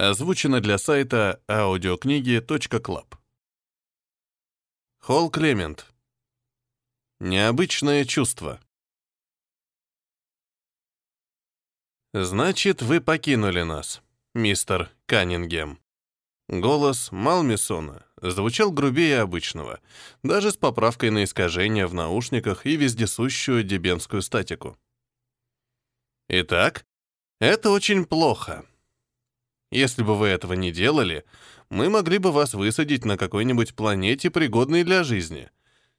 Озвучено для сайта аудиокниги.клаб. Холл Клемент. Необычное чувство. «Значит, вы покинули нас, мистер Каннингем». Голос Малмисона звучал грубее обычного, даже с поправкой на искажения в наушниках и вездесущую дебенскую статику. «Итак, это очень плохо. Если бы вы этого не делали, мы могли бы вас высадить на какой-нибудь планете, пригодной для жизни.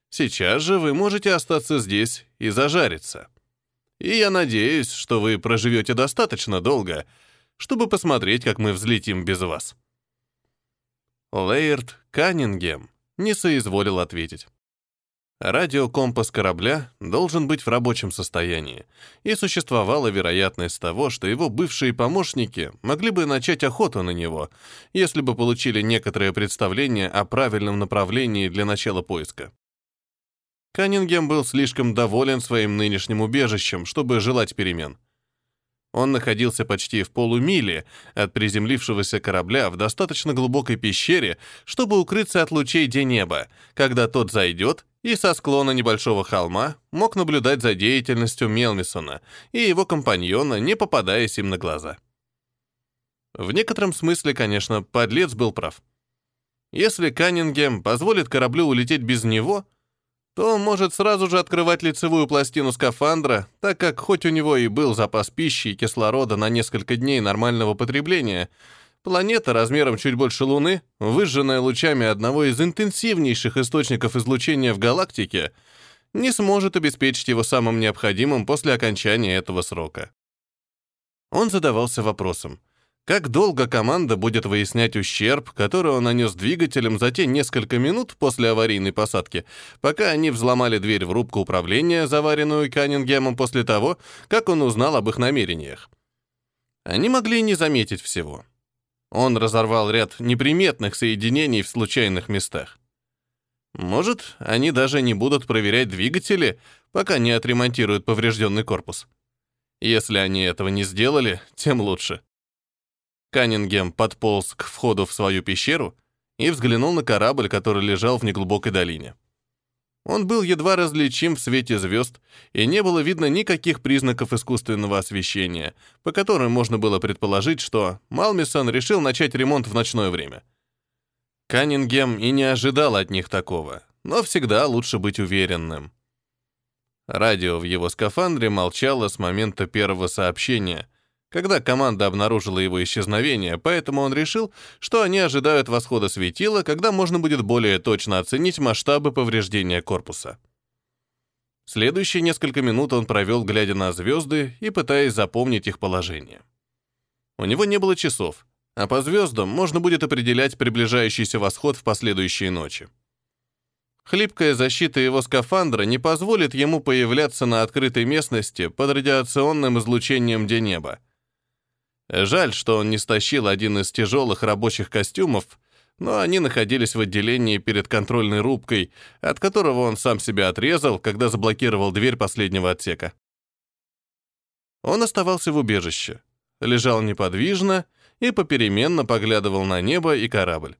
Сейчас же вы можете остаться здесь и зажариться. И я надеюсь, что вы проживете достаточно долго, чтобы посмотреть, как мы взлетим без вас». Лейерт Каннингем не соизволил ответить. Радиокомпас корабля должен быть в рабочем состоянии, и существовала вероятность того, что его бывшие помощники могли бы начать охоту на него, если бы получили некоторое представление о правильном направлении для начала поиска. Каннингем был слишком доволен своим нынешним убежищем, чтобы желать перемен. Он находился почти в полумиле от приземлившегося корабля в достаточно глубокой пещере, чтобы укрыться от лучей Денеба, когда тот зайдет, и со склона небольшого холма мог наблюдать за деятельностью Мелмисона и его компаньона, не попадаясь им на глаза. В некотором смысле, конечно, подлец был прав. Если Каннингем позволит кораблю улететь без него — то может сразу же открывать лицевую пластину скафандра, так как хоть у него и был запас пищи и кислорода на несколько дней нормального потребления, планета размером чуть больше Луны, выжженная лучами одного из интенсивнейших источников излучения в галактике, не сможет обеспечить его самым необходимым после окончания этого срока. Он задавался вопросом, как долго команда будет выяснять ущерб, который он нанес двигателям за те несколько минут после аварийной посадки, пока они взломали дверь в рубку управления, заваренную Каннингемом после того, как он узнал об их намерениях? Они могли не заметить всего. Он разорвал ряд неприметных соединений в случайных местах. Может, они даже не будут проверять двигатели, пока не отремонтируют поврежденный корпус. Если они этого не сделали, тем лучше. Каннингем подполз к входу в свою пещеру и взглянул на корабль, который лежал в неглубокой долине. Он был едва различим в свете звезд, и не было видно никаких признаков искусственного освещения, по которым можно было предположить, что Малмисон решил начать ремонт в ночное время. Каннингем и не ожидал от них такого, но всегда лучше быть уверенным. Радио в его скафандре молчало с момента первого сообщения — когда команда обнаружила его исчезновение, поэтому он решил, что они ожидают восхода светила, когда можно будет более точно оценить масштабы повреждения корпуса. Следующие несколько минут он провел, глядя на звезды и пытаясь запомнить их положение. У него не было часов, а по звездам можно будет определять приближающийся восход в последующие ночи. Хлипкая защита его скафандра не позволит ему появляться на открытой местности под радиационным излучением Денеба, Жаль, что он не стащил один из тяжелых рабочих костюмов, но они находились в отделении перед контрольной рубкой, от которого он сам себя отрезал, когда заблокировал дверь последнего отсека. Он оставался в убежище, лежал неподвижно и попеременно поглядывал на небо и корабль.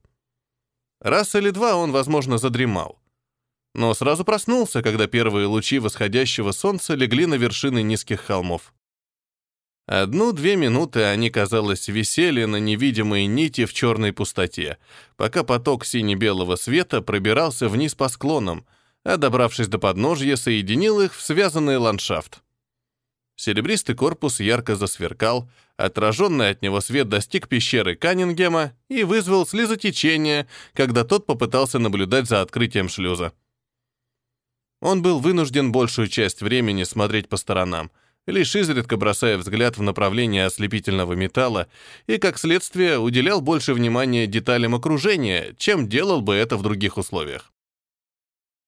Раз или два он, возможно, задремал. Но сразу проснулся, когда первые лучи восходящего солнца легли на вершины низких холмов. Одну-две минуты они, казалось, висели на невидимой нити в черной пустоте, пока поток сине-белого света пробирался вниз по склонам, а, добравшись до подножья, соединил их в связанный ландшафт. Серебристый корпус ярко засверкал, отраженный от него свет достиг пещеры Каннингема и вызвал слезотечение, когда тот попытался наблюдать за открытием шлюза. Он был вынужден большую часть времени смотреть по сторонам — лишь изредка бросая взгляд в направлении ослепительного металла и, как следствие, уделял больше внимания деталям окружения, чем делал бы это в других условиях.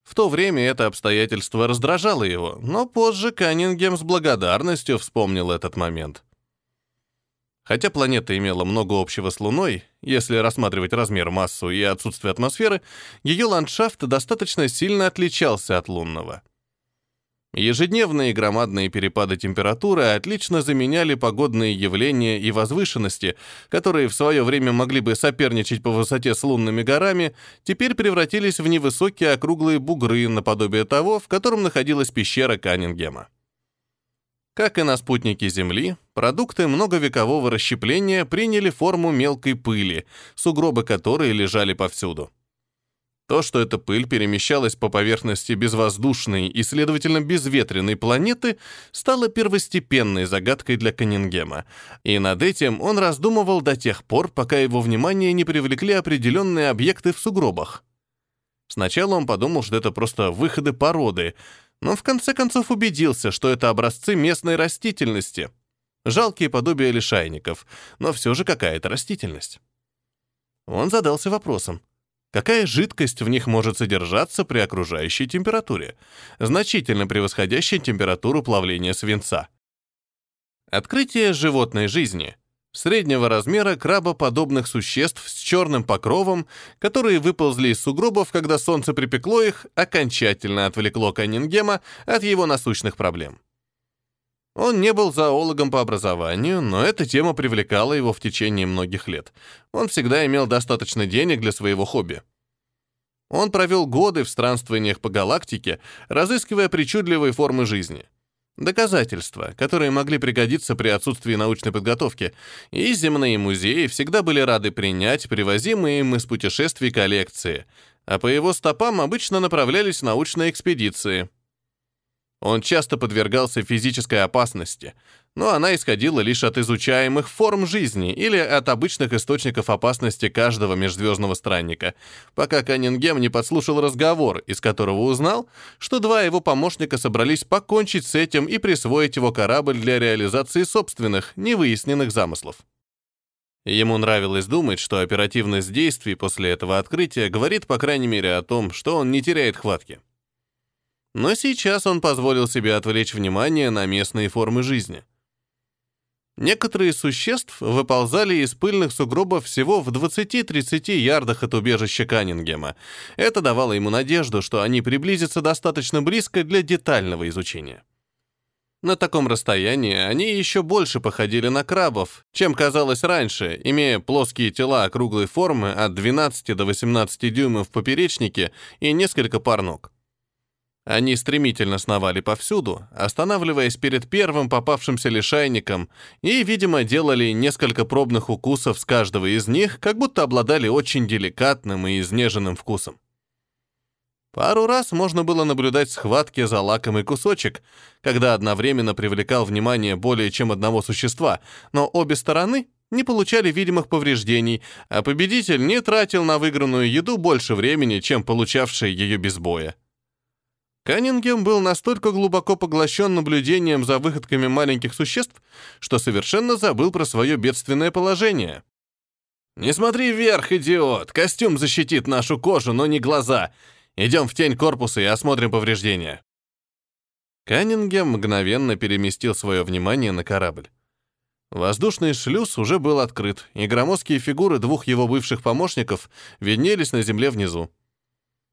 В то время это обстоятельство раздражало его, но позже Каннингем с благодарностью вспомнил этот момент. Хотя планета имела много общего с Луной, если рассматривать размер, массу и отсутствие атмосферы, ее ландшафт достаточно сильно отличался от лунного. Ежедневные громадные перепады температуры отлично заменяли погодные явления и возвышенности, которые в свое время могли бы соперничать по высоте с лунными горами, теперь превратились в невысокие округлые бугры наподобие того, в котором находилась пещера Каннингема. Как и на спутнике Земли, продукты многовекового расщепления приняли форму мелкой пыли, сугробы которой лежали повсюду. То, что эта пыль перемещалась по поверхности безвоздушной и, следовательно, безветренной планеты, стало первостепенной загадкой для Каннингема, и над этим он раздумывал до тех пор, пока его внимание не привлекли определенные объекты в сугробах. Сначала он подумал, что это просто выходы породы, но в конце концов убедился, что это образцы местной растительности. Жалкие подобия лишайников, но все же какая-то растительность. Он задался вопросом, какая жидкость в них может содержаться при окружающей температуре, значительно превосходящей температуру плавления свинца. Открытие животной жизни — среднего размера крабоподобных существ с черным покровом, которые выползли из сугробов, когда солнце припекло их, окончательно отвлекло Каннингема от его насущных проблем. Он не был зоологом по образованию, но эта тема привлекала его в течение многих лет. Он всегда имел достаточно денег для своего хобби. Он провел годы в странствованиях по галактике, разыскивая причудливые формы жизни. Доказательства, которые могли пригодиться при отсутствии научной подготовки, и земные музеи всегда были рады принять привозимые им из путешествий коллекции, а по его стопам обычно направлялись научные экспедиции – он часто подвергался физической опасности, но она исходила лишь от изучаемых форм жизни или от обычных источников опасности каждого межзвездного странника, пока Каннингем не подслушал разговор, из которого узнал, что два его помощника собрались покончить с этим и присвоить его корабль для реализации собственных, невыясненных замыслов. Ему нравилось думать, что оперативность действий после этого открытия говорит, по крайней мере, о том, что он не теряет хватки. Но сейчас он позволил себе отвлечь внимание на местные формы жизни. Некоторые существ выползали из пыльных сугробов всего в 20-30 ярдах от убежища Каннингема. Это давало ему надежду, что они приблизятся достаточно близко для детального изучения. На таком расстоянии они еще больше походили на крабов, чем казалось раньше, имея плоские тела округлой формы от 12 до 18 дюймов в поперечнике и несколько пар ног. Они стремительно сновали повсюду, останавливаясь перед первым попавшимся лишайником и, видимо, делали несколько пробных укусов с каждого из них, как будто обладали очень деликатным и изнеженным вкусом. Пару раз можно было наблюдать схватки за лакомый кусочек, когда одновременно привлекал внимание более чем одного существа, но обе стороны не получали видимых повреждений, а победитель не тратил на выигранную еду больше времени, чем получавший ее без боя. Каннингем был настолько глубоко поглощен наблюдением за выходками маленьких существ, что совершенно забыл про свое бедственное положение. «Не смотри вверх, идиот! Костюм защитит нашу кожу, но не глаза. Идем в тень корпуса и осмотрим повреждения». Каннингем мгновенно переместил свое внимание на корабль. Воздушный шлюз уже был открыт, и громоздкие фигуры двух его бывших помощников виднелись на земле внизу.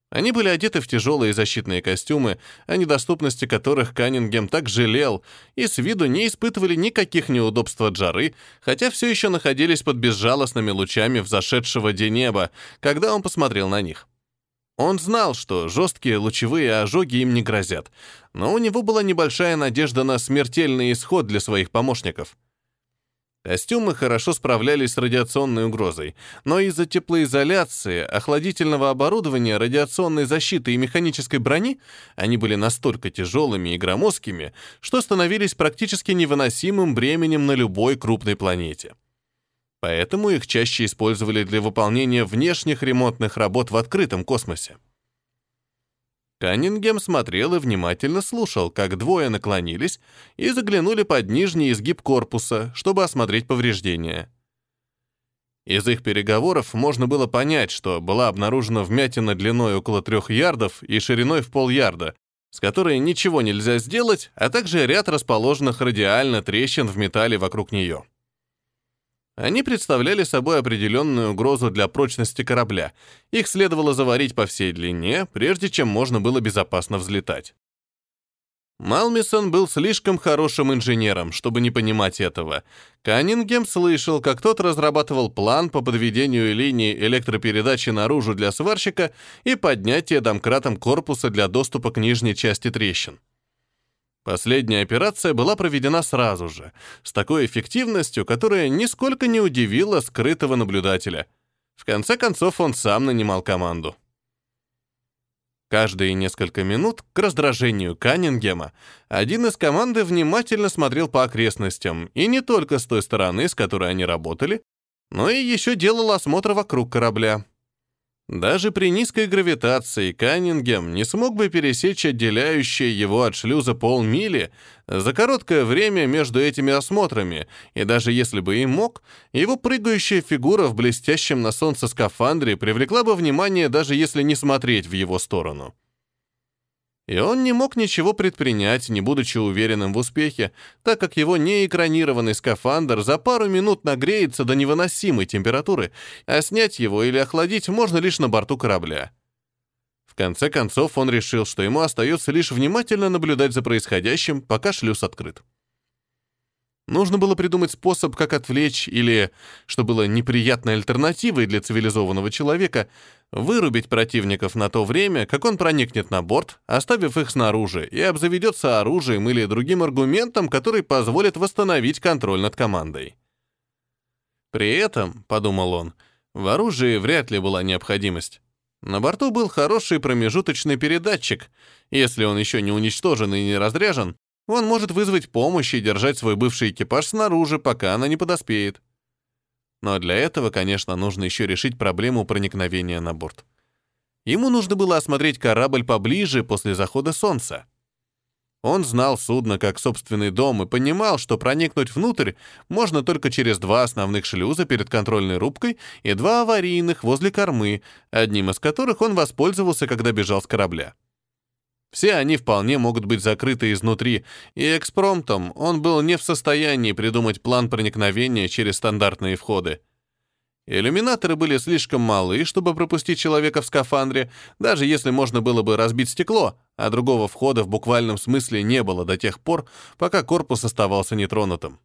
Они были одеты в тяжелые защитные костюмы, о недоступности которых Каннингем так жалел, и с виду не испытывали никаких неудобств от жары, хотя все еще находились под безжалостными лучами взошедшего день неба, когда он посмотрел на них. Он знал, что жесткие лучевые ожоги им не грозят, но у него была небольшая надежда на смертельный исход для своих помощников — Костюмы хорошо справлялись с радиационной угрозой, но из-за теплоизоляции, охладительного оборудования, радиационной защиты и механической брони они были настолько тяжелыми и громоздкими, что становились практически невыносимым бременем на любой крупной планете. Поэтому их чаще использовали для выполнения внешних ремонтных работ в открытом космосе. Каннингем смотрел и внимательно слушал, как двое наклонились и заглянули под нижний изгиб корпуса, чтобы осмотреть повреждения. Из их переговоров можно было понять, что была обнаружена вмятина длиной около трех ярдов и шириной в полярда, с которой ничего нельзя сделать, а также ряд расположенных радиально трещин в металле вокруг нее. Они представляли собой определенную угрозу для прочности корабля. Их следовало заварить по всей длине, прежде чем можно было безопасно взлетать. Малмисон был слишком хорошим инженером, чтобы не понимать этого. Каннингем слышал, как тот разрабатывал план по подведению линии электропередачи наружу для сварщика и поднятия домкратом корпуса для доступа к нижней части трещин. Последняя операция была проведена сразу же, с такой эффективностью, которая нисколько не удивила скрытого наблюдателя. В конце концов, он сам нанимал команду. Каждые несколько минут, к раздражению Каннингема, один из команды внимательно смотрел по окрестностям, и не только с той стороны, с которой они работали, но и еще делал осмотр вокруг корабля. Даже при низкой гравитации Каннингем не смог бы пересечь отделяющее его от шлюза полмили за короткое время между этими осмотрами, и даже если бы и мог, его прыгающая фигура в блестящем на солнце скафандре привлекла бы внимание, даже если не смотреть в его сторону и он не мог ничего предпринять, не будучи уверенным в успехе, так как его неэкранированный скафандр за пару минут нагреется до невыносимой температуры, а снять его или охладить можно лишь на борту корабля. В конце концов он решил, что ему остается лишь внимательно наблюдать за происходящим, пока шлюз открыт. Нужно было придумать способ, как отвлечь или, что было неприятной альтернативой для цивилизованного человека, вырубить противников на то время, как он проникнет на борт, оставив их снаружи, и обзаведется оружием или другим аргументом, который позволит восстановить контроль над командой. При этом, подумал он, в оружии вряд ли была необходимость. На борту был хороший промежуточный передатчик. Если он еще не уничтожен и не разряжен, он может вызвать помощь и держать свой бывший экипаж снаружи, пока она не подоспеет. Но для этого, конечно, нужно еще решить проблему проникновения на борт. Ему нужно было осмотреть корабль поближе после захода солнца. Он знал судно как собственный дом и понимал, что проникнуть внутрь можно только через два основных шлюза перед контрольной рубкой и два аварийных возле кормы, одним из которых он воспользовался, когда бежал с корабля. Все они вполне могут быть закрыты изнутри, и экспромтом он был не в состоянии придумать план проникновения через стандартные входы. Иллюминаторы были слишком малы, чтобы пропустить человека в скафандре, даже если можно было бы разбить стекло, а другого входа в буквальном смысле не было до тех пор, пока корпус оставался нетронутым.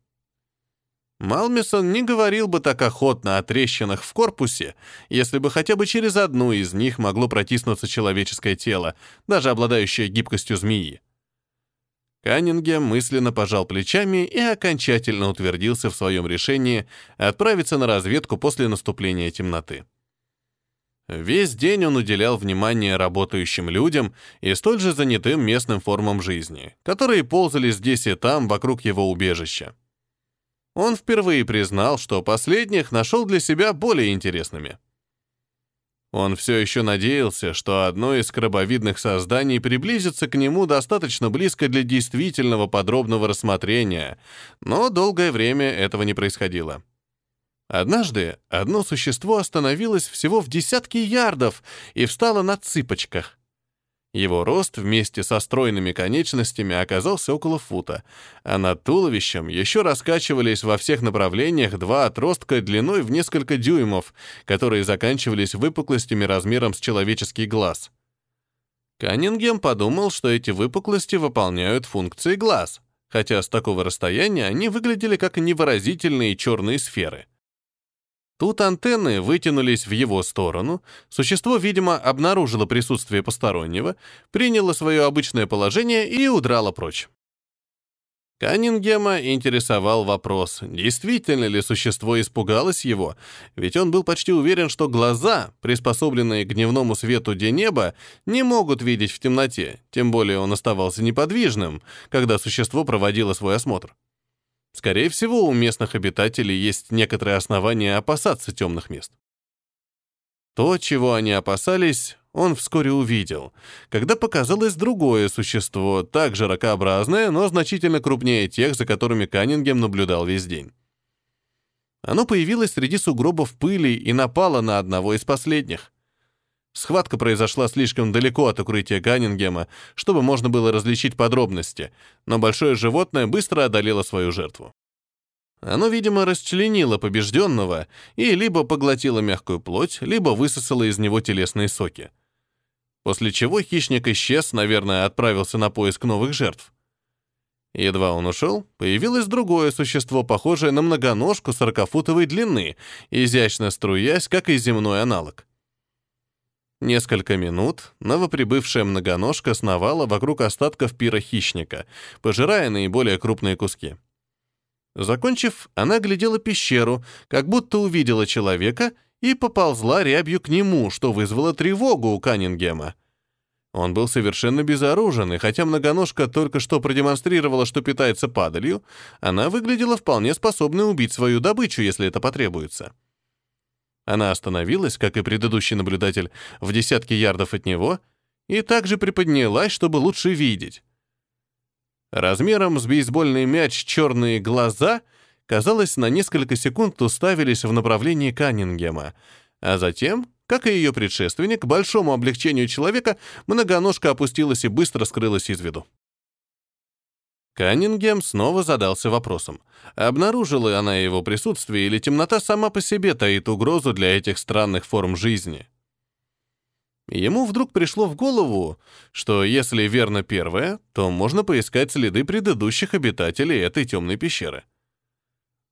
Малмисон не говорил бы так охотно о трещинах в корпусе, если бы хотя бы через одну из них могло протиснуться человеческое тело, даже обладающее гибкостью змеи. Каннингем мысленно пожал плечами и окончательно утвердился в своем решении отправиться на разведку после наступления темноты. Весь день он уделял внимание работающим людям и столь же занятым местным формам жизни, которые ползали здесь и там вокруг его убежища он впервые признал, что последних нашел для себя более интересными. Он все еще надеялся, что одно из крабовидных созданий приблизится к нему достаточно близко для действительного подробного рассмотрения, но долгое время этого не происходило. Однажды одно существо остановилось всего в десятке ярдов и встало на цыпочках. Его рост вместе со стройными конечностями оказался около фута, а над туловищем еще раскачивались во всех направлениях два отростка длиной в несколько дюймов, которые заканчивались выпуклостями размером с человеческий глаз. Каннингем подумал, что эти выпуклости выполняют функции глаз, хотя с такого расстояния они выглядели как невыразительные черные сферы — Тут антенны вытянулись в его сторону, существо, видимо, обнаружило присутствие постороннего, приняло свое обычное положение и удрало прочь. Каннингема интересовал вопрос, действительно ли существо испугалось его, ведь он был почти уверен, что глаза, приспособленные к дневному свету неба, не могут видеть в темноте, тем более он оставался неподвижным, когда существо проводило свой осмотр. Скорее всего, у местных обитателей есть некоторые основания опасаться темных мест. То, чего они опасались, он вскоре увидел, когда показалось другое существо, также ракообразное, но значительно крупнее тех, за которыми Каннингем наблюдал весь день. Оно появилось среди сугробов пыли и напало на одного из последних. Схватка произошла слишком далеко от укрытия Ганнингема, чтобы можно было различить подробности, но большое животное быстро одолело свою жертву. Оно, видимо, расчленило побежденного и либо поглотило мягкую плоть, либо высосало из него телесные соки. После чего хищник исчез, наверное, отправился на поиск новых жертв. Едва он ушел, появилось другое существо, похожее на многоножку сорокафутовой длины, изящно струясь, как и земной аналог. Несколько минут новоприбывшая многоножка сновала вокруг остатков пира хищника, пожирая наиболее крупные куски. Закончив, она глядела пещеру, как будто увидела человека и поползла рябью к нему, что вызвало тревогу у Каннингема. Он был совершенно безоружен, и хотя многоножка только что продемонстрировала, что питается падалью, она выглядела вполне способной убить свою добычу, если это потребуется. Она остановилась, как и предыдущий наблюдатель, в десятке ярдов от него, и также приподнялась, чтобы лучше видеть. Размером с бейсбольный мяч черные глаза, казалось, на несколько секунд уставились в направлении Каннингема, а затем как и ее предшественник, к большому облегчению человека, многоножка опустилась и быстро скрылась из виду. Каннингем снова задался вопросом, обнаружила она его присутствие или темнота сама по себе таит угрозу для этих странных форм жизни. Ему вдруг пришло в голову, что если верно первое, то можно поискать следы предыдущих обитателей этой темной пещеры.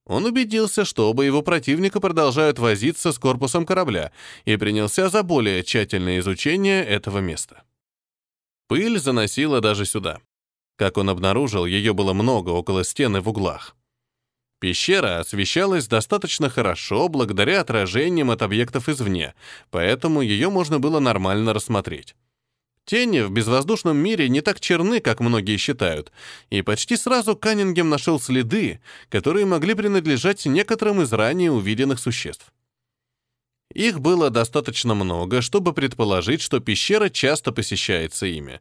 Он убедился, что оба его противника продолжают возиться с корпусом корабля и принялся за более тщательное изучение этого места. Пыль заносила даже сюда. Как он обнаружил, ее было много около стены в углах. Пещера освещалась достаточно хорошо благодаря отражениям от объектов извне, поэтому ее можно было нормально рассмотреть. Тени в безвоздушном мире не так черны, как многие считают, и почти сразу Каннингем нашел следы, которые могли принадлежать некоторым из ранее увиденных существ. Их было достаточно много, чтобы предположить, что пещера часто посещается ими.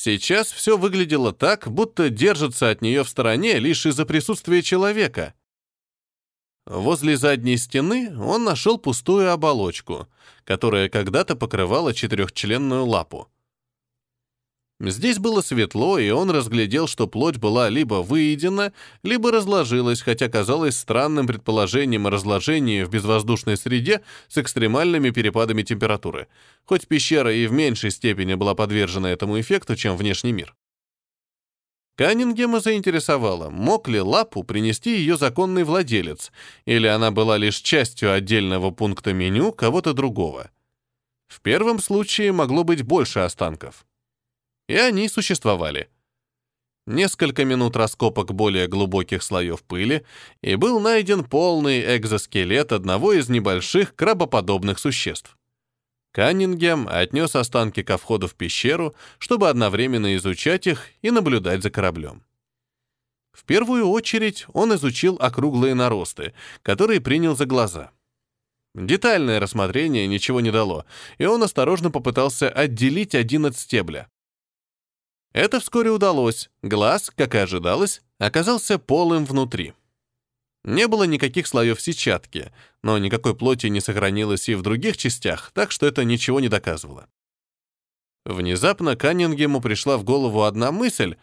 Сейчас все выглядело так, будто держится от нее в стороне лишь из-за присутствия человека. Возле задней стены он нашел пустую оболочку, которая когда-то покрывала четырехчленную лапу. Здесь было светло, и он разглядел, что плоть была либо выедена, либо разложилась, хотя казалось странным предположением о разложении в безвоздушной среде с экстремальными перепадами температуры, хоть пещера и в меньшей степени была подвержена этому эффекту, чем внешний мир. Каннингема заинтересовало, мог ли лапу принести ее законный владелец, или она была лишь частью отдельного пункта меню кого-то другого. В первом случае могло быть больше останков и они существовали. Несколько минут раскопок более глубоких слоев пыли, и был найден полный экзоскелет одного из небольших крабоподобных существ. Каннингем отнес останки ко входу в пещеру, чтобы одновременно изучать их и наблюдать за кораблем. В первую очередь он изучил округлые наросты, которые принял за глаза. Детальное рассмотрение ничего не дало, и он осторожно попытался отделить один от стебля. Это вскоре удалось. Глаз, как и ожидалось, оказался полым внутри. Не было никаких слоев сетчатки, но никакой плоти не сохранилось и в других частях, так что это ничего не доказывало. Внезапно Каннингему пришла в голову одна мысль.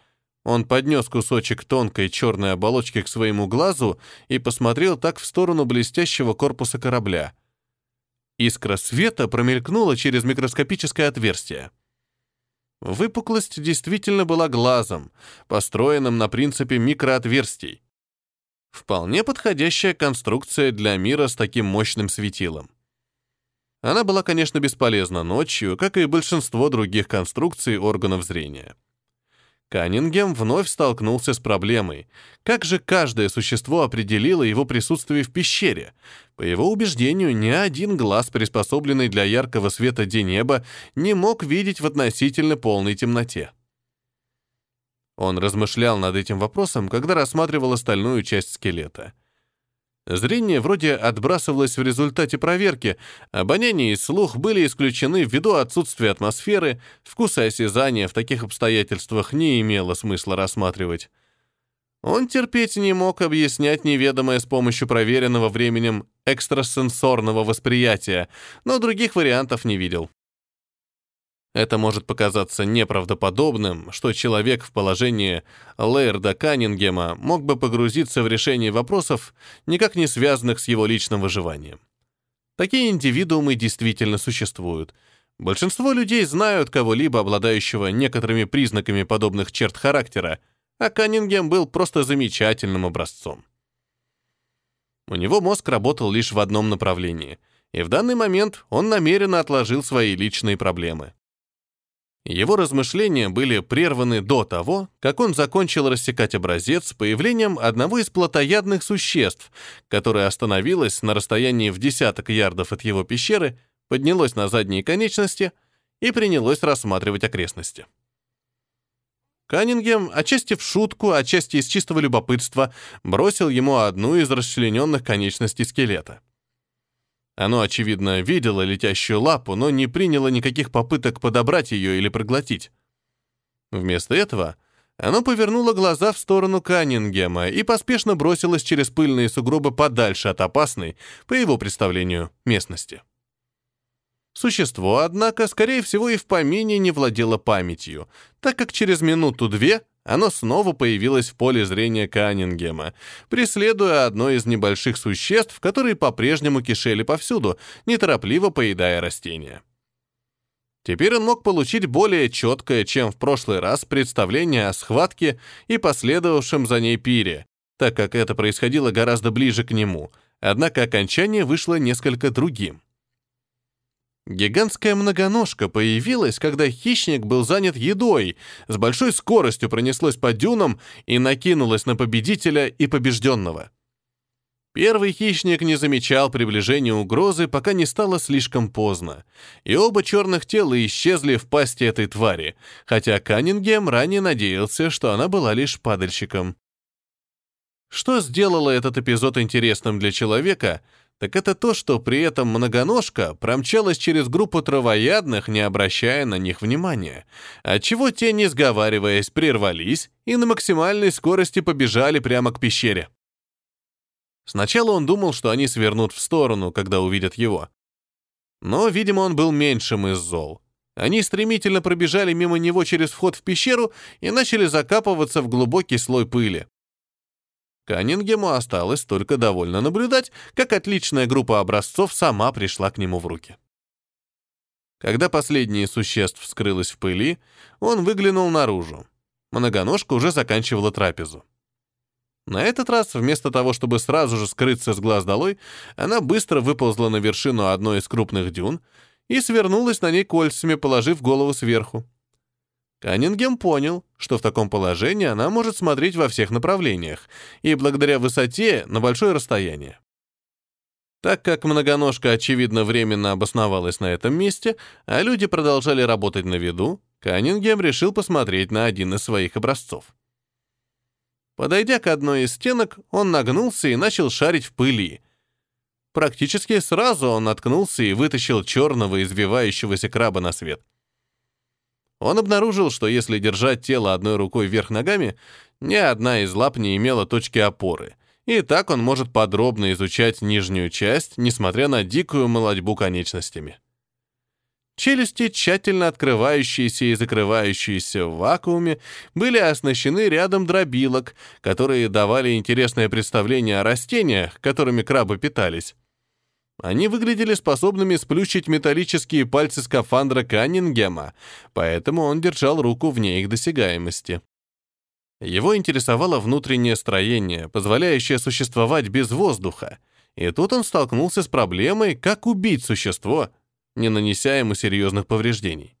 Он поднес кусочек тонкой черной оболочки к своему глазу и посмотрел так в сторону блестящего корпуса корабля. Искра света промелькнула через микроскопическое отверстие. Выпуклость действительно была глазом, построенным на принципе микроотверстий. Вполне подходящая конструкция для мира с таким мощным светилом. Она была, конечно, бесполезна ночью, как и большинство других конструкций органов зрения. Каннингем вновь столкнулся с проблемой. Как же каждое существо определило его присутствие в пещере? По его убеждению, ни один глаз, приспособленный для яркого света день не мог видеть в относительно полной темноте. Он размышлял над этим вопросом, когда рассматривал остальную часть скелета — Зрение вроде отбрасывалось в результате проверки, обоняние и слух были исключены ввиду отсутствия атмосферы, вкуса осязания в таких обстоятельствах не имело смысла рассматривать. Он терпеть не мог объяснять неведомое с помощью проверенного временем экстрасенсорного восприятия, но других вариантов не видел. Это может показаться неправдоподобным, что человек в положении Лейерда Каннингема мог бы погрузиться в решение вопросов, никак не связанных с его личным выживанием. Такие индивидуумы действительно существуют. Большинство людей знают кого-либо, обладающего некоторыми признаками подобных черт характера, а Каннингем был просто замечательным образцом. У него мозг работал лишь в одном направлении, и в данный момент он намеренно отложил свои личные проблемы. Его размышления были прерваны до того, как он закончил рассекать образец появлением одного из плотоядных существ, которое остановилось на расстоянии в десяток ярдов от его пещеры, поднялось на задние конечности и принялось рассматривать окрестности. Каннингем, отчасти в шутку, отчасти из чистого любопытства, бросил ему одну из расчлененных конечностей скелета. Оно, очевидно, видело летящую лапу, но не приняло никаких попыток подобрать ее или проглотить. Вместо этого оно повернуло глаза в сторону Каннингема и поспешно бросилось через пыльные сугробы подальше от опасной, по его представлению, местности. Существо, однако, скорее всего, и в помине не владело памятью, так как через минуту-две оно снова появилось в поле зрения Каннингема, преследуя одно из небольших существ, которые по-прежнему кишели повсюду, неторопливо поедая растения. Теперь он мог получить более четкое, чем в прошлый раз, представление о схватке и последовавшем за ней пире, так как это происходило гораздо ближе к нему, однако окончание вышло несколько другим. Гигантская многоножка появилась, когда хищник был занят едой, с большой скоростью пронеслось по дюнам и накинулась на победителя и побежденного. Первый хищник не замечал приближения угрозы, пока не стало слишком поздно, и оба черных тела исчезли в пасти этой твари, хотя Каннингем ранее надеялся, что она была лишь падальщиком. Что сделало этот эпизод интересным для человека — так это то, что при этом многоножка промчалась через группу травоядных, не обращая на них внимания, отчего те, не сговариваясь, прервались и на максимальной скорости побежали прямо к пещере. Сначала он думал, что они свернут в сторону, когда увидят его. Но, видимо, он был меньшим из зол. Они стремительно пробежали мимо него через вход в пещеру и начали закапываться в глубокий слой пыли. Каннингему осталось только довольно наблюдать, как отличная группа образцов сама пришла к нему в руки. Когда последнее существ скрылось в пыли, он выглянул наружу. Многоножка уже заканчивала трапезу. На этот раз, вместо того, чтобы сразу же скрыться с глаз долой, она быстро выползла на вершину одной из крупных дюн и свернулась на ней кольцами, положив голову сверху. Каннингем понял, что в таком положении она может смотреть во всех направлениях и благодаря высоте на большое расстояние. Так как многоножка, очевидно, временно обосновалась на этом месте, а люди продолжали работать на виду, Каннингем решил посмотреть на один из своих образцов. Подойдя к одной из стенок, он нагнулся и начал шарить в пыли. Практически сразу он наткнулся и вытащил черного извивающегося краба на свет — он обнаружил, что если держать тело одной рукой вверх ногами, ни одна из лап не имела точки опоры, и так он может подробно изучать нижнюю часть, несмотря на дикую молодьбу конечностями. Челюсти, тщательно открывающиеся и закрывающиеся в вакууме, были оснащены рядом дробилок, которые давали интересное представление о растениях, которыми крабы питались. Они выглядели способными сплющить металлические пальцы скафандра Каннингема, поэтому он держал руку вне их досягаемости. Его интересовало внутреннее строение, позволяющее существовать без воздуха, и тут он столкнулся с проблемой, как убить существо, не нанеся ему серьезных повреждений.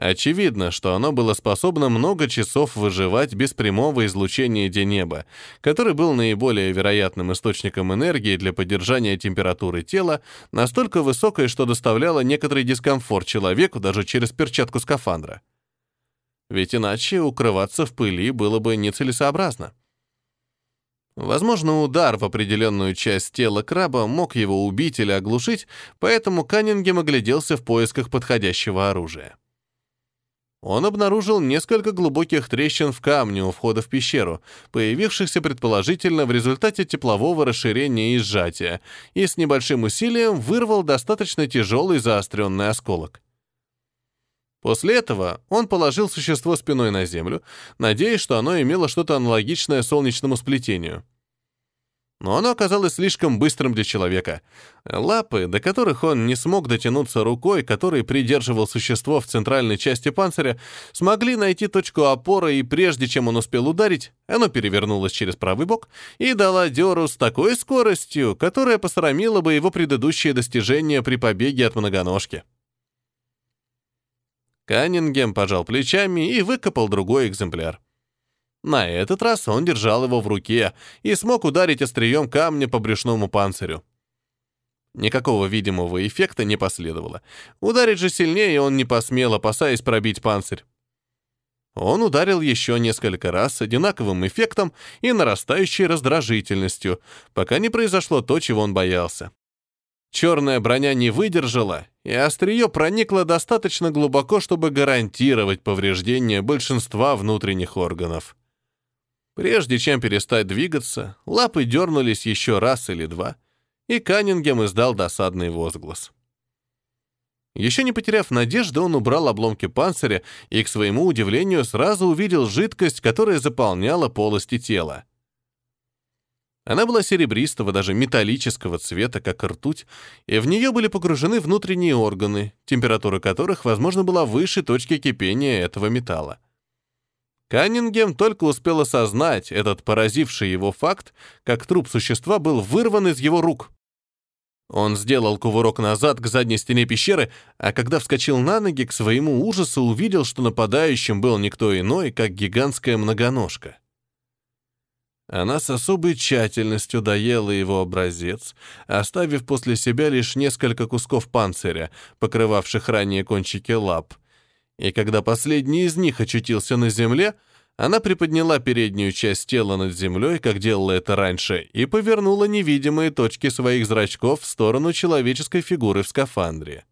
Очевидно, что оно было способно много часов выживать без прямого излучения денеба, который был наиболее вероятным источником энергии для поддержания температуры тела, настолько высокой, что доставляло некоторый дискомфорт человеку даже через перчатку скафандра. Ведь иначе укрываться в пыли было бы нецелесообразно. Возможно, удар в определенную часть тела краба мог его убить или оглушить, поэтому Каннингем огляделся в поисках подходящего оружия он обнаружил несколько глубоких трещин в камне у входа в пещеру, появившихся предположительно в результате теплового расширения и сжатия, и с небольшим усилием вырвал достаточно тяжелый заостренный осколок. После этого он положил существо спиной на землю, надеясь, что оно имело что-то аналогичное солнечному сплетению. Но оно оказалось слишком быстрым для человека. Лапы, до которых он не смог дотянуться рукой, которой придерживал существо в центральной части панциря, смогли найти точку опоры, и прежде чем он успел ударить, оно перевернулось через правый бок и дало дёру с такой скоростью, которая посрамила бы его предыдущие достижения при побеге от многоножки. Каннингем пожал плечами и выкопал другой экземпляр. На этот раз он держал его в руке и смог ударить острием камня по брюшному панцирю. Никакого видимого эффекта не последовало. Ударить же сильнее он не посмел, опасаясь пробить панцирь. Он ударил еще несколько раз с одинаковым эффектом и нарастающей раздражительностью, пока не произошло то, чего он боялся. Черная броня не выдержала, и острие проникло достаточно глубоко, чтобы гарантировать повреждение большинства внутренних органов. Прежде чем перестать двигаться, лапы дернулись еще раз или два, и Каннингем издал досадный возглас. Еще не потеряв надежды, он убрал обломки панциря и, к своему удивлению, сразу увидел жидкость, которая заполняла полости тела. Она была серебристого, даже металлического цвета, как ртуть, и в нее были погружены внутренние органы, температура которых, возможно, была выше точки кипения этого металла. Каннингем только успел осознать этот поразивший его факт, как труп существа был вырван из его рук. Он сделал кувырок назад к задней стене пещеры, а когда вскочил на ноги, к своему ужасу увидел, что нападающим был никто иной, как гигантская многоножка. Она с особой тщательностью доела его образец, оставив после себя лишь несколько кусков панциря, покрывавших ранее кончики лап, и когда последний из них очутился на земле, она приподняла переднюю часть тела над землей, как делала это раньше, и повернула невидимые точки своих зрачков в сторону человеческой фигуры в скафандре.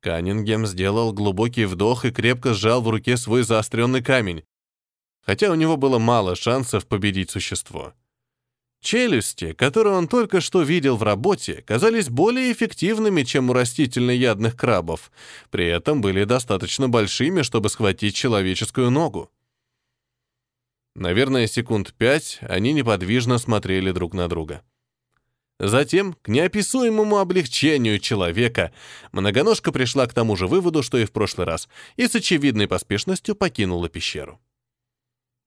Каннингем сделал глубокий вдох и крепко сжал в руке свой заостренный камень, хотя у него было мало шансов победить существо. Челюсти, которые он только что видел в работе, казались более эффективными, чем у растительноядных крабов, при этом были достаточно большими, чтобы схватить человеческую ногу. Наверное, секунд пять они неподвижно смотрели друг на друга. Затем, к неописуемому облегчению человека, многоножка пришла к тому же выводу, что и в прошлый раз, и с очевидной поспешностью покинула пещеру.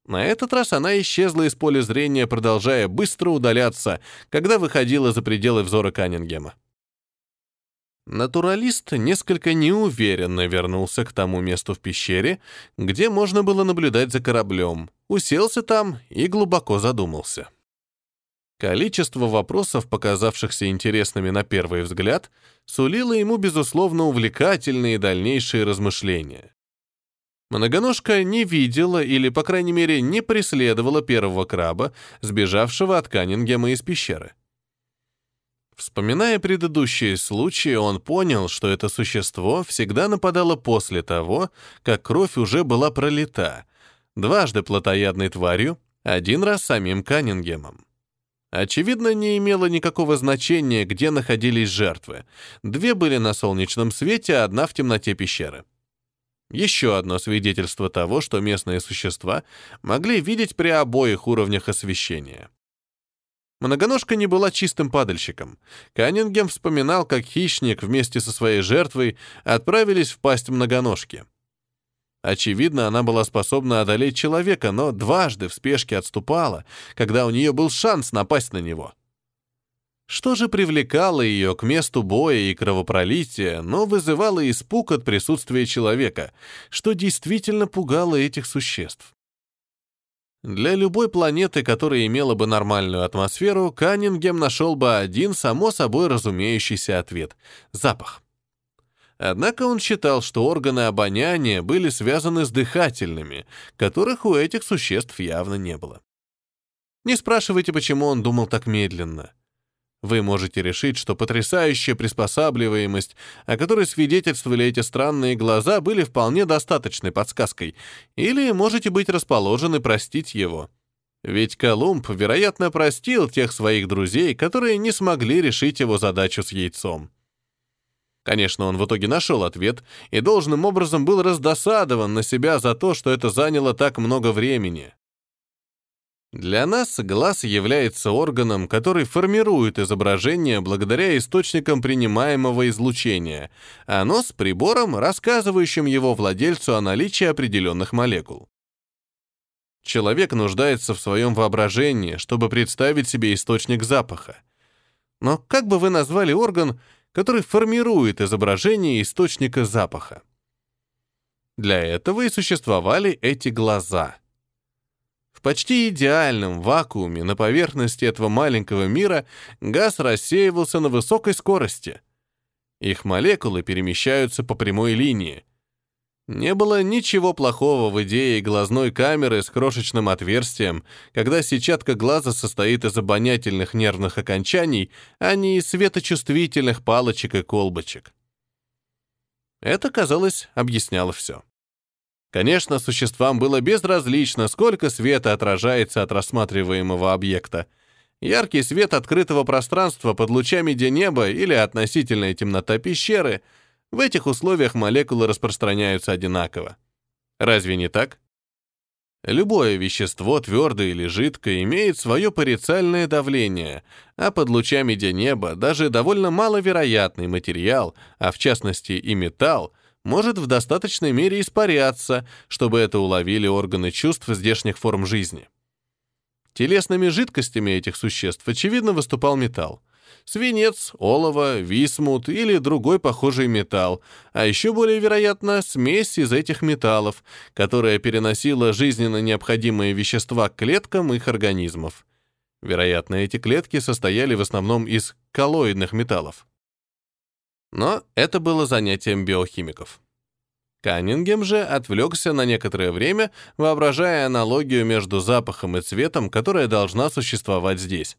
На этот раз она исчезла из поля зрения, продолжая быстро удаляться, когда выходила за пределы взора Каннингема. Натуралист несколько неуверенно вернулся к тому месту в пещере, где можно было наблюдать за кораблем, уселся там и глубоко задумался. Количество вопросов, показавшихся интересными на первый взгляд, сулило ему, безусловно, увлекательные дальнейшие размышления. Многоножка не видела или, по крайней мере, не преследовала первого краба, сбежавшего от Каннингема из пещеры. Вспоминая предыдущие случаи, он понял, что это существо всегда нападало после того, как кровь уже была пролита, дважды плотоядной тварью, один раз самим Каннингемом. Очевидно, не имело никакого значения, где находились жертвы. Две были на солнечном свете, а одна в темноте пещеры. Еще одно свидетельство того, что местные существа могли видеть при обоих уровнях освещения. Многоножка не была чистым падальщиком. Каннингем вспоминал, как хищник вместе со своей жертвой отправились в пасть многоножки. Очевидно, она была способна одолеть человека, но дважды в спешке отступала, когда у нее был шанс напасть на него. Что же привлекало ее к месту боя и кровопролития, но вызывало испуг от присутствия человека, что действительно пугало этих существ? Для любой планеты, которая имела бы нормальную атмосферу, Каннингем нашел бы один само собой разумеющийся ответ — запах. Однако он считал, что органы обоняния были связаны с дыхательными, которых у этих существ явно не было. Не спрашивайте, почему он думал так медленно. Вы можете решить, что потрясающая приспосабливаемость, о которой свидетельствовали эти странные глаза, были вполне достаточной подсказкой, или можете быть расположены простить его. Ведь Колумб, вероятно, простил тех своих друзей, которые не смогли решить его задачу с яйцом. Конечно, он в итоге нашел ответ и должным образом был раздосадован на себя за то, что это заняло так много времени. Для нас глаз является органом, который формирует изображение благодаря источникам принимаемого излучения, а нос — прибором, рассказывающим его владельцу о наличии определенных молекул. Человек нуждается в своем воображении, чтобы представить себе источник запаха. Но как бы вы назвали орган, который формирует изображение источника запаха? Для этого и существовали эти глаза — в почти идеальном вакууме на поверхности этого маленького мира газ рассеивался на высокой скорости. Их молекулы перемещаются по прямой линии. Не было ничего плохого в идее глазной камеры с крошечным отверстием, когда сетчатка глаза состоит из обонятельных нервных окончаний, а не из светочувствительных палочек и колбочек. Это, казалось, объясняло все. Конечно, существам было безразлично, сколько света отражается от рассматриваемого объекта. Яркий свет открытого пространства под лучами неба или относительная темнота пещеры — в этих условиях молекулы распространяются одинаково. Разве не так? Любое вещество, твердое или жидкое, имеет свое парициальное давление, а под лучами неба даже довольно маловероятный материал, а в частности и металл, может в достаточной мере испаряться, чтобы это уловили органы чувств здешних форм жизни. Телесными жидкостями этих существ, очевидно, выступал металл. Свинец, олово, висмут или другой похожий металл, а еще более вероятно, смесь из этих металлов, которая переносила жизненно необходимые вещества к клеткам их организмов. Вероятно, эти клетки состояли в основном из коллоидных металлов. Но это было занятием биохимиков. Каннингем же отвлекся на некоторое время, воображая аналогию между запахом и цветом, которая должна существовать здесь.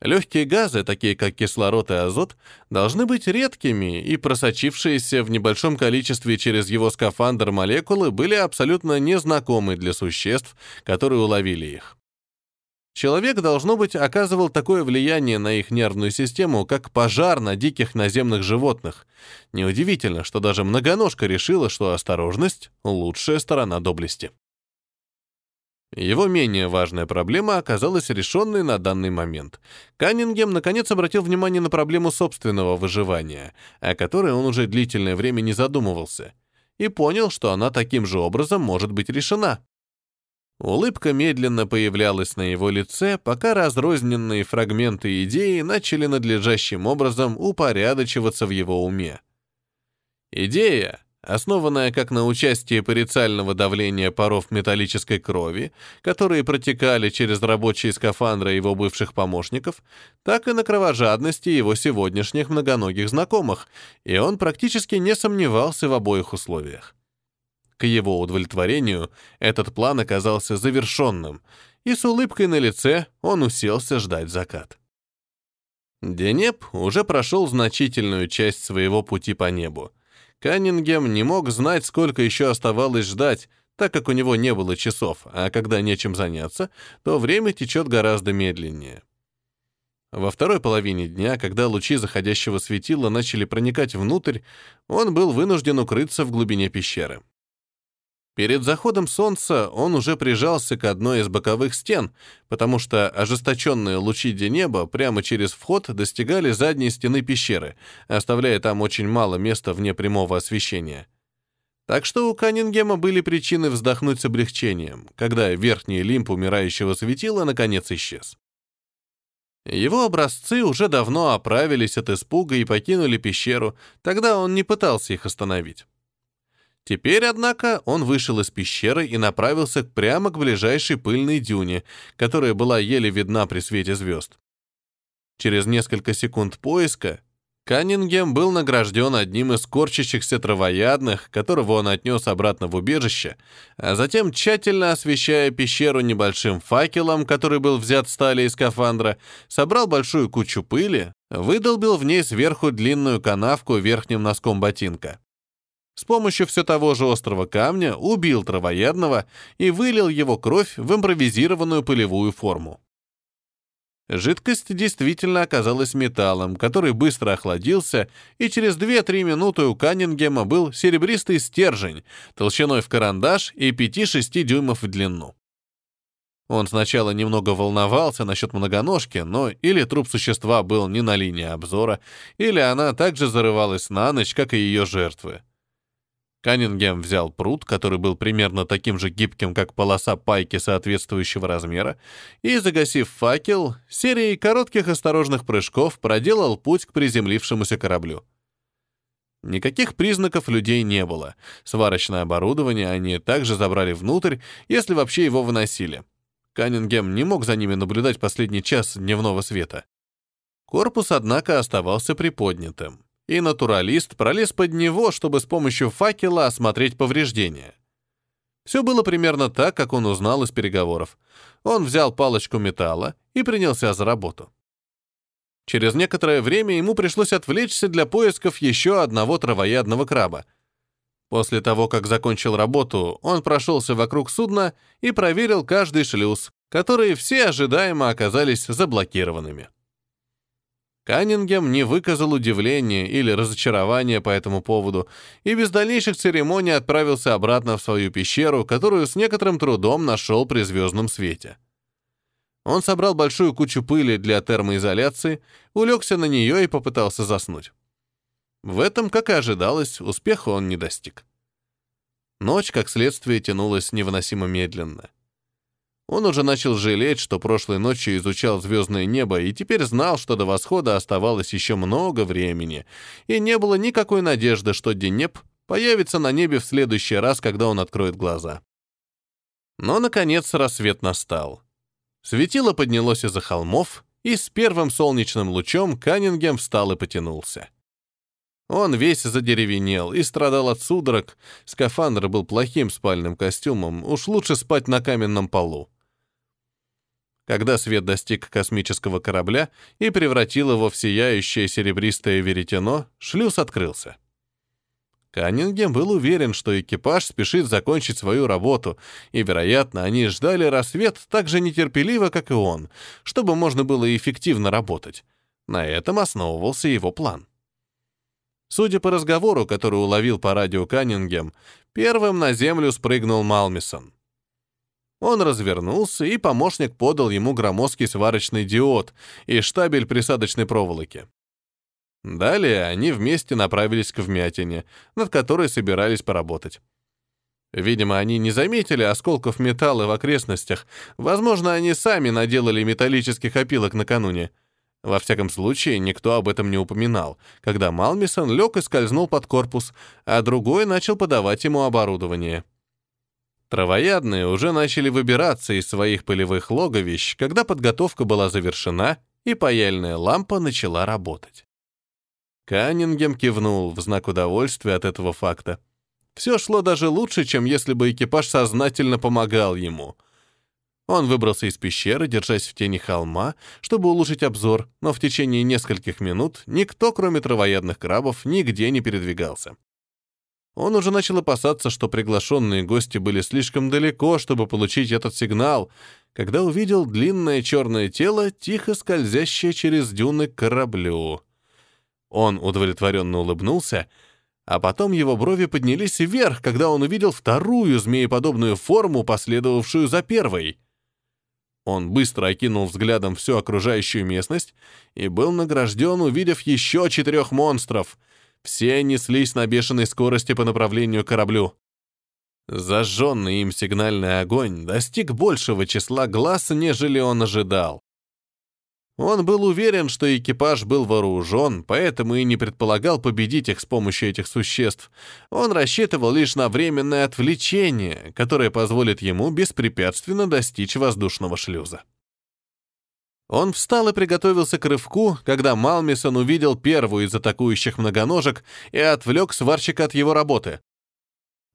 Легкие газы, такие как кислород и азот, должны быть редкими, и просочившиеся в небольшом количестве через его скафандр молекулы были абсолютно незнакомы для существ, которые уловили их. Человек, должно быть, оказывал такое влияние на их нервную систему, как пожар на диких наземных животных. Неудивительно, что даже многоножка решила, что осторожность — лучшая сторона доблести. Его менее важная проблема оказалась решенной на данный момент. Каннингем наконец обратил внимание на проблему собственного выживания, о которой он уже длительное время не задумывался, и понял, что она таким же образом может быть решена. Улыбка медленно появлялась на его лице, пока разрозненные фрагменты идеи начали надлежащим образом упорядочиваться в его уме. Идея, основанная как на участии парициального давления паров металлической крови, которые протекали через рабочие скафандры его бывших помощников, так и на кровожадности его сегодняшних многоногих знакомых, и он практически не сомневался в обоих условиях. К его удовлетворению этот план оказался завершенным, и с улыбкой на лице он уселся ждать закат. Денеп уже прошел значительную часть своего пути по небу. Каннингем не мог знать, сколько еще оставалось ждать, так как у него не было часов, а когда нечем заняться, то время течет гораздо медленнее. Во второй половине дня, когда лучи заходящего светила начали проникать внутрь, он был вынужден укрыться в глубине пещеры. Перед заходом солнца он уже прижался к одной из боковых стен, потому что ожесточенные лучи неба прямо через вход достигали задней стены пещеры, оставляя там очень мало места вне прямого освещения. Так что у Каннингема были причины вздохнуть с облегчением, когда верхний лимб умирающего светила наконец исчез. Его образцы уже давно оправились от испуга и покинули пещеру, тогда он не пытался их остановить. Теперь, однако, он вышел из пещеры и направился прямо к ближайшей пыльной дюне, которая была еле видна при свете звезд. Через несколько секунд поиска Каннингем был награжден одним из корчащихся травоядных, которого он отнес обратно в убежище, а затем, тщательно освещая пещеру небольшим факелом, который был взят с талии из скафандра, собрал большую кучу пыли, выдолбил в ней сверху длинную канавку верхним носком ботинка с помощью все того же острого камня убил травоядного и вылил его кровь в импровизированную пылевую форму. Жидкость действительно оказалась металлом, который быстро охладился, и через 2-3 минуты у Каннингема был серебристый стержень, толщиной в карандаш и 5-6 дюймов в длину. Он сначала немного волновался насчет многоножки, но или труп существа был не на линии обзора, или она также зарывалась на ночь, как и ее жертвы. Каннингем взял пруд, который был примерно таким же гибким, как полоса пайки соответствующего размера, и, загасив факел, серией коротких осторожных прыжков проделал путь к приземлившемуся кораблю. Никаких признаков людей не было. Сварочное оборудование они также забрали внутрь, если вообще его выносили. Каннингем не мог за ними наблюдать последний час дневного света. Корпус, однако, оставался приподнятым, и натуралист пролез под него, чтобы с помощью факела осмотреть повреждения. Все было примерно так, как он узнал из переговоров. Он взял палочку металла и принялся за работу. Через некоторое время ему пришлось отвлечься для поисков еще одного травоядного краба — После того, как закончил работу, он прошелся вокруг судна и проверил каждый шлюз, которые все ожидаемо оказались заблокированными. Каннингем не выказал удивления или разочарования по этому поводу и без дальнейших церемоний отправился обратно в свою пещеру, которую с некоторым трудом нашел при звездном свете. Он собрал большую кучу пыли для термоизоляции, улегся на нее и попытался заснуть. В этом, как и ожидалось, успеха он не достиг. Ночь, как следствие, тянулась невыносимо медленно. Он уже начал жалеть, что прошлой ночью изучал звездное небо и теперь знал, что до восхода оставалось еще много времени, и не было никакой надежды, что Денеп появится на небе в следующий раз, когда он откроет глаза. Но, наконец, рассвет настал. Светило поднялось из-за холмов, и с первым солнечным лучом Каннингем встал и потянулся. Он весь задеревенел и страдал от судорог. Скафандр был плохим спальным костюмом, уж лучше спать на каменном полу. Когда свет достиг космического корабля и превратил его в сияющее серебристое веретено, шлюз открылся. Каннингем был уверен, что экипаж спешит закончить свою работу, и, вероятно, они ждали рассвет так же нетерпеливо, как и он, чтобы можно было эффективно работать. На этом основывался его план. Судя по разговору, который уловил по радио Каннингем, первым на землю спрыгнул Малмисон. Он развернулся, и помощник подал ему громоздкий сварочный диод и штабель присадочной проволоки. Далее они вместе направились к вмятине, над которой собирались поработать. Видимо, они не заметили осколков металла в окрестностях. Возможно, они сами наделали металлических опилок накануне — во всяком случае, никто об этом не упоминал, когда Малмисон лег и скользнул под корпус, а другой начал подавать ему оборудование. Травоядные уже начали выбираться из своих полевых логовищ, когда подготовка была завершена и паяльная лампа начала работать. Каннингем кивнул в знак удовольствия от этого факта. Все шло даже лучше, чем если бы экипаж сознательно помогал ему — он выбрался из пещеры, держась в тени холма, чтобы улучшить обзор, но в течение нескольких минут никто, кроме травоядных крабов, нигде не передвигался. Он уже начал опасаться, что приглашенные гости были слишком далеко, чтобы получить этот сигнал, когда увидел длинное черное тело, тихо скользящее через дюны к кораблю. Он удовлетворенно улыбнулся, а потом его брови поднялись вверх, когда он увидел вторую змееподобную форму, последовавшую за первой — он быстро окинул взглядом всю окружающую местность и был награжден, увидев еще четырех монстров. Все неслись на бешеной скорости по направлению к кораблю. Зажженный им сигнальный огонь достиг большего числа глаз, нежели он ожидал. Он был уверен, что экипаж был вооружен, поэтому и не предполагал победить их с помощью этих существ. Он рассчитывал лишь на временное отвлечение, которое позволит ему беспрепятственно достичь воздушного шлюза. Он встал и приготовился к рывку, когда Малмисон увидел первую из атакующих многоножек и отвлек сварщика от его работы.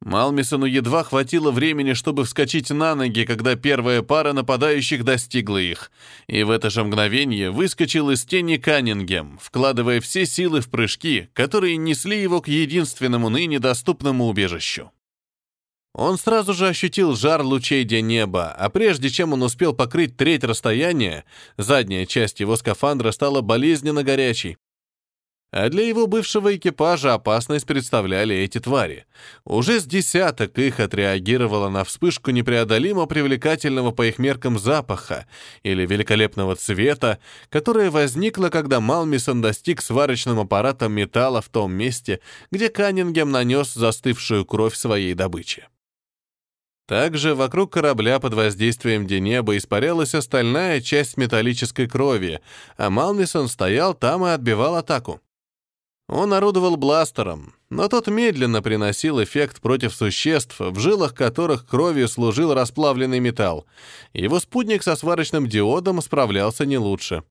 Малмисону едва хватило времени, чтобы вскочить на ноги, когда первая пара нападающих достигла их, и в это же мгновение выскочил из тени Каннингем, вкладывая все силы в прыжки, которые несли его к единственному ныне доступному убежищу. Он сразу же ощутил жар лучей де неба, а прежде чем он успел покрыть треть расстояния, задняя часть его скафандра стала болезненно горячей. А для его бывшего экипажа опасность представляли эти твари. Уже с десяток их отреагировало на вспышку непреодолимо привлекательного по их меркам запаха или великолепного цвета, которая возникла, когда Малмисон достиг сварочным аппаратом металла в том месте, где Каннингем нанес застывшую кровь своей добычи. Также вокруг корабля под воздействием Денеба испарялась остальная часть металлической крови, а Малмисон стоял там и отбивал атаку. Он орудовал бластером, но тот медленно приносил эффект против существ, в жилах которых кровью служил расплавленный металл. Его спутник со сварочным диодом справлялся не лучше.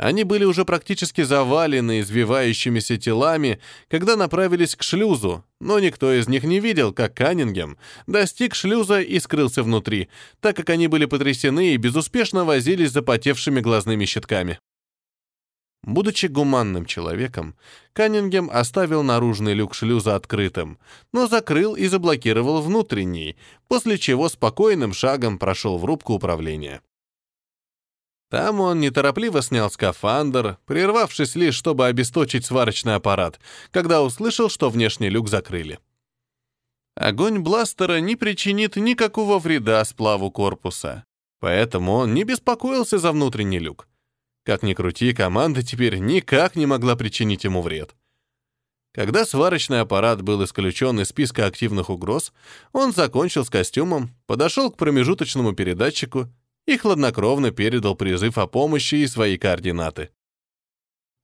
Они были уже практически завалены извивающимися телами, когда направились к шлюзу, но никто из них не видел, как Каннингем достиг шлюза и скрылся внутри, так как они были потрясены и безуспешно возились запотевшими глазными щитками. Будучи гуманным человеком, Каннингем оставил наружный люк шлюза открытым, но закрыл и заблокировал внутренний, после чего спокойным шагом прошел в рубку управления. Там он неторопливо снял скафандр, прервавшись лишь, чтобы обесточить сварочный аппарат, когда услышал, что внешний люк закрыли. Огонь бластера не причинит никакого вреда сплаву корпуса, поэтому он не беспокоился за внутренний люк. Как ни крути, команда теперь никак не могла причинить ему вред. Когда сварочный аппарат был исключен из списка активных угроз, он закончил с костюмом, подошел к промежуточному передатчику и хладнокровно передал призыв о помощи и свои координаты.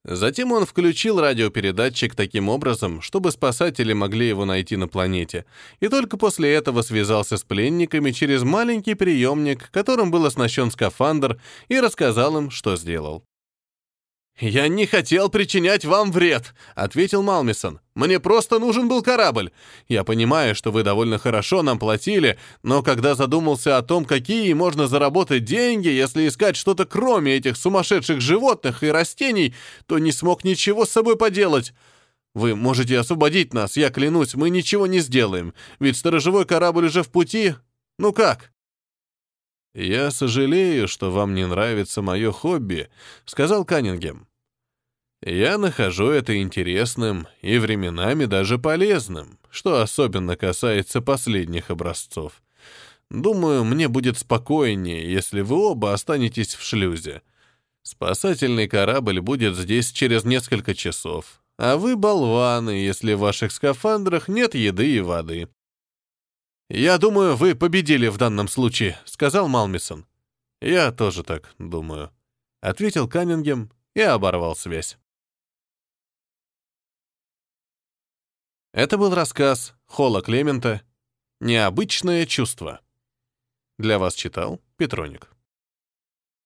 Затем он включил радиопередатчик таким образом, чтобы спасатели могли его найти на планете, и только после этого связался с пленниками через маленький приемник, которым был оснащен скафандр, и рассказал им, что сделал. «Я не хотел причинять вам вред», — ответил Малмисон. «Мне просто нужен был корабль. Я понимаю, что вы довольно хорошо нам платили, но когда задумался о том, какие можно заработать деньги, если искать что-то кроме этих сумасшедших животных и растений, то не смог ничего с собой поделать. Вы можете освободить нас, я клянусь, мы ничего не сделаем, ведь сторожевой корабль уже в пути. Ну как?» «Я сожалею, что вам не нравится мое хобби», — сказал Каннингем. «Я нахожу это интересным и временами даже полезным, что особенно касается последних образцов. Думаю, мне будет спокойнее, если вы оба останетесь в шлюзе. Спасательный корабль будет здесь через несколько часов, а вы болваны, если в ваших скафандрах нет еды и воды. «Я думаю, вы победили в данном случае», — сказал Малмисон. «Я тоже так думаю», — ответил Каннингем и оборвал связь. Это был рассказ Холла Клемента «Необычное чувство». Для вас читал Петроник.